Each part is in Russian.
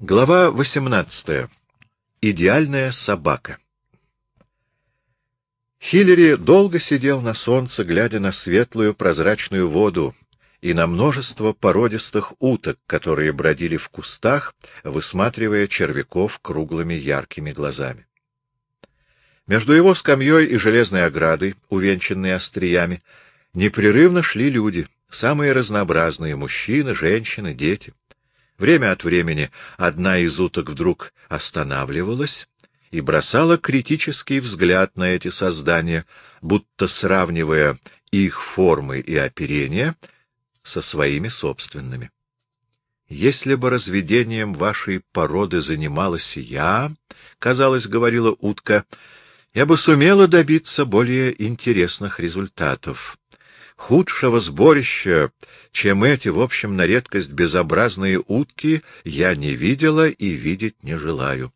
Глава 18. Идеальная собака. Хиллери долго сидел на солнце, глядя на светлую прозрачную воду и на множество породистых уток, которые бродили в кустах, высматривая червяков круглыми яркими глазами. Между его скамьей и железной оградой, увенчанной остриями, непрерывно шли люди, самые разнообразные — мужчины, женщины, дети. Время от времени одна из уток вдруг останавливалась и бросала критический взгляд на эти создания, будто сравнивая их формы и оперение со своими собственными. «Если бы разведением вашей породы занималась я, — казалось, говорила утка, — я бы сумела добиться более интересных результатов. Худшего сборища, чем эти, в общем, на редкость безобразные утки, я не видела и видеть не желаю.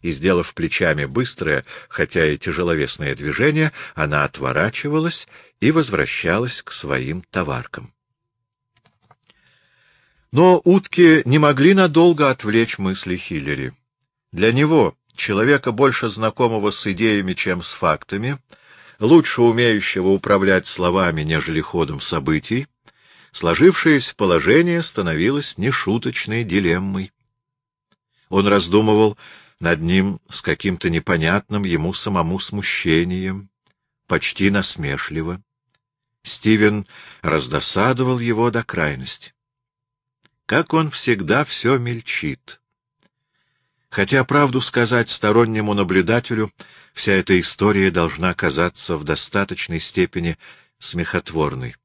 И, сделав плечами быстрое, хотя и тяжеловесное движение, она отворачивалась и возвращалась к своим товаркам. Но утки не могли надолго отвлечь мысли Хиллери. Для него, человека больше знакомого с идеями, чем с фактами, лучше умеющего управлять словами, нежели ходом событий, сложившееся положение становилось нешуточной дилеммой. Он раздумывал над ним с каким-то непонятным ему самому смущением, почти насмешливо. Стивен раздосадовал его до крайности. Как он всегда все мельчит. Хотя, правду сказать стороннему наблюдателю, вся эта история должна казаться в достаточной степени смехотворной.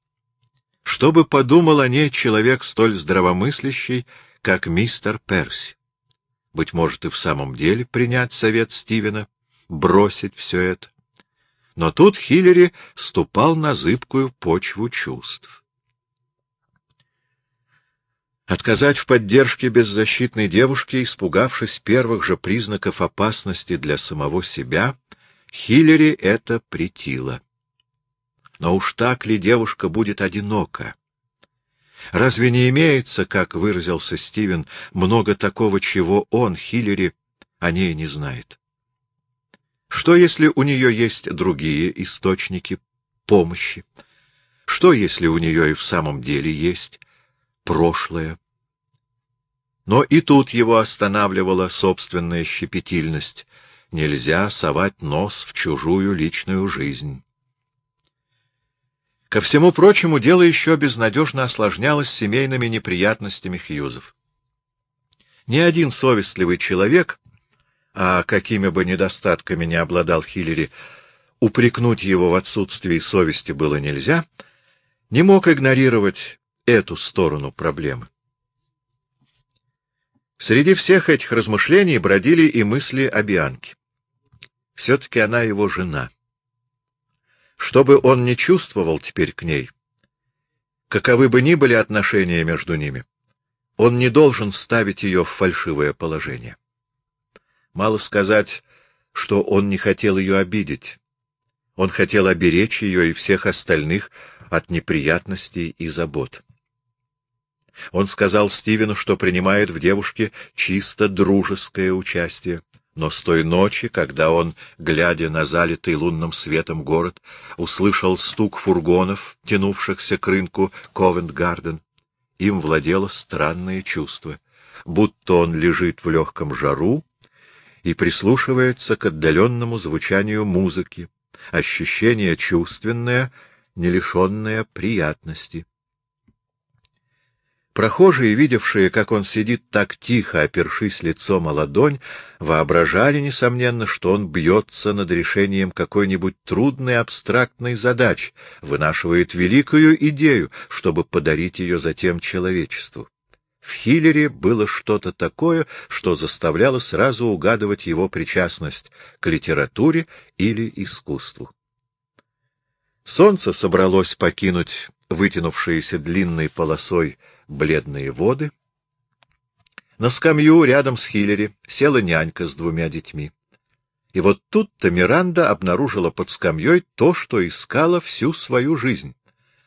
Что бы подумал о ней человек столь здравомыслящий, как мистер Перси? Быть может, и в самом деле принять совет Стивена, бросить все это. Но тут Хиллери ступал на зыбкую почву чувств. Отказать в поддержке беззащитной девушке, испугавшись первых же признаков опасности для самого себя, Хиллери это претило. Но уж так ли девушка будет одинока? Разве не имеется, как выразился Стивен, много такого, чего он, Хиллери, о ней не знает? Что, если у нее есть другие источники помощи? Что, если у нее и в самом деле есть прошлое. Но и тут его останавливала собственная щепетильность. Нельзя совать нос в чужую личную жизнь. Ко всему прочему, дело еще безнадежно осложнялось семейными неприятностями Хьюзов. Ни один совестливый человек, а какими бы недостатками не обладал Хиллери, упрекнуть его в отсутствии совести было нельзя, не мог игнорировать эту сторону проблемы. Среди всех этих размышлений бродили и мысли о Бианке. Все-таки она его жена. Что бы он ни чувствовал теперь к ней, каковы бы ни были отношения между ними, он не должен ставить ее в фальшивое положение. Мало сказать, что он не хотел ее обидеть. Он хотел оберечь ее и всех остальных от неприятностей и забот. Он сказал Стивену, что принимает в девушке чисто дружеское участие. Но с той ночи, когда он, глядя на залитый лунным светом город, услышал стук фургонов, тянувшихся к рынку Ковент-Гарден, им владело странное чувство, будто он лежит в легком жару и прислушивается к отдаленному звучанию музыки, ощущение чувственное, не лишенное приятности. Прохожие, видевшие, как он сидит так тихо, опершись лицом о ладонь, воображали, несомненно, что он бьется над решением какой-нибудь трудной абстрактной задачи, вынашивает великую идею, чтобы подарить ее затем человечеству. В Хиллере было что-то такое, что заставляло сразу угадывать его причастность к литературе или искусству. Солнце собралось покинуть вытянувшиеся длинной полосой бледные воды. На скамью рядом с Хиллери села нянька с двумя детьми. И вот тут-то Миранда обнаружила под скамьей то, что искала всю свою жизнь.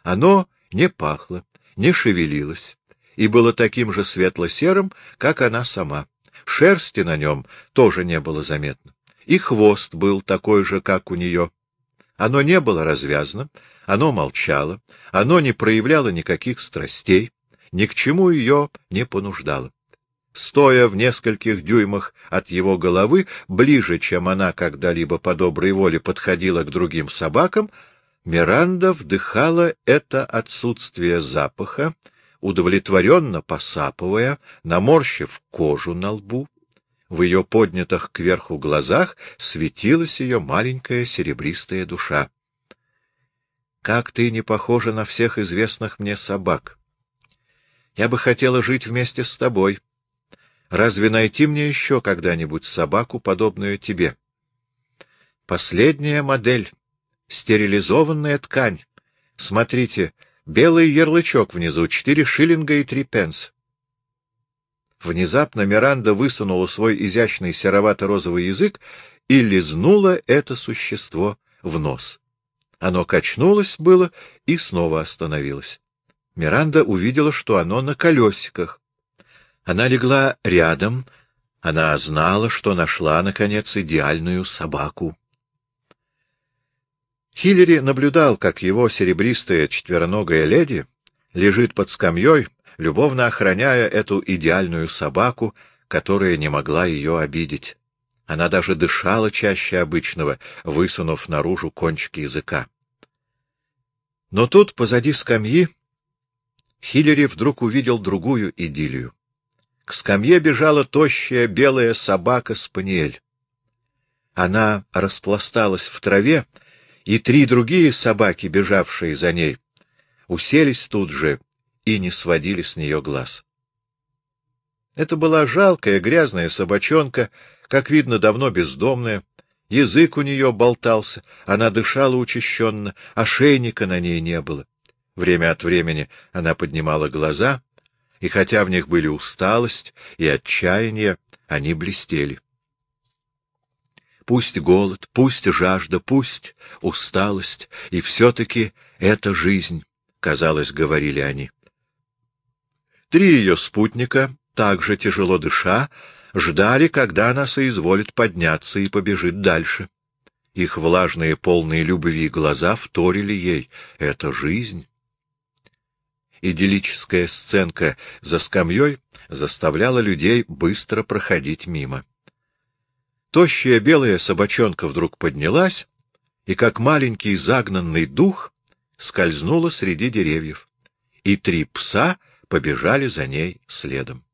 Оно не пахло, не шевелилось, и было таким же светло-серым, как она сама, Шерсти на нем тоже не было заметно. И хвост был такой же, как у нее. Оно не было развязано, оно молчало, оно не проявляло никаких страстей, ни к чему ее не понуждало. Стоя в нескольких дюймах от его головы, ближе, чем она когда-либо по доброй воле подходила к другим собакам, Миранда вдыхала это отсутствие запаха, удовлетворенно посапывая, наморщив кожу на лбу. В ее поднятых кверху глазах светилась ее маленькая серебристая душа. — Как ты не похожа на всех известных мне собак! Я бы хотела жить вместе с тобой. Разве найти мне еще когда-нибудь собаку, подобную тебе? Последняя модель. Стерилизованная ткань. Смотрите, белый ярлычок внизу, четыре шиллинга и три пенса. Внезапно Миранда высунула свой изящный серовато-розовый язык и лизнула это существо в нос. Оно качнулось было и снова остановилось. Миранда увидела, что оно на колесиках. Она легла рядом, она знала, что нашла, наконец, идеальную собаку. Хиллери наблюдал, как его серебристая четвероногая леди лежит под скамьей, любовно охраняя эту идеальную собаку, которая не могла ее обидеть. Она даже дышала чаще обычного, высунув наружу кончики языка. Но тут, позади скамьи, Хиллери вдруг увидел другую идиллию. К скамье бежала тощая белая собака-спаниель. Она распласталась в траве, и три другие собаки, бежавшие за ней, уселись тут же и не сводили с нее глаз. Это была жалкая, грязная собачонка, как видно, давно бездомная. Язык у нее болтался, она дышала учащенно, ошейника на ней не было. Время от времени она поднимала глаза, и хотя в них были усталость и отчаяние, они блестели. Пусть голод, пусть жажда, пусть усталость, и все-таки это жизнь, — казалось, говорили они. Три ее спутника, также тяжело дыша, ждали, когда она соизволит подняться и побежит дальше. Их влажные, полные любви глаза вторили ей. Это жизнь. Идиллическая сценка за скамьей заставляла людей быстро проходить мимо. Тощая белая собачонка вдруг поднялась и, как маленький загнанный дух, скользнула среди деревьев. И три пса — побежали за ней следом.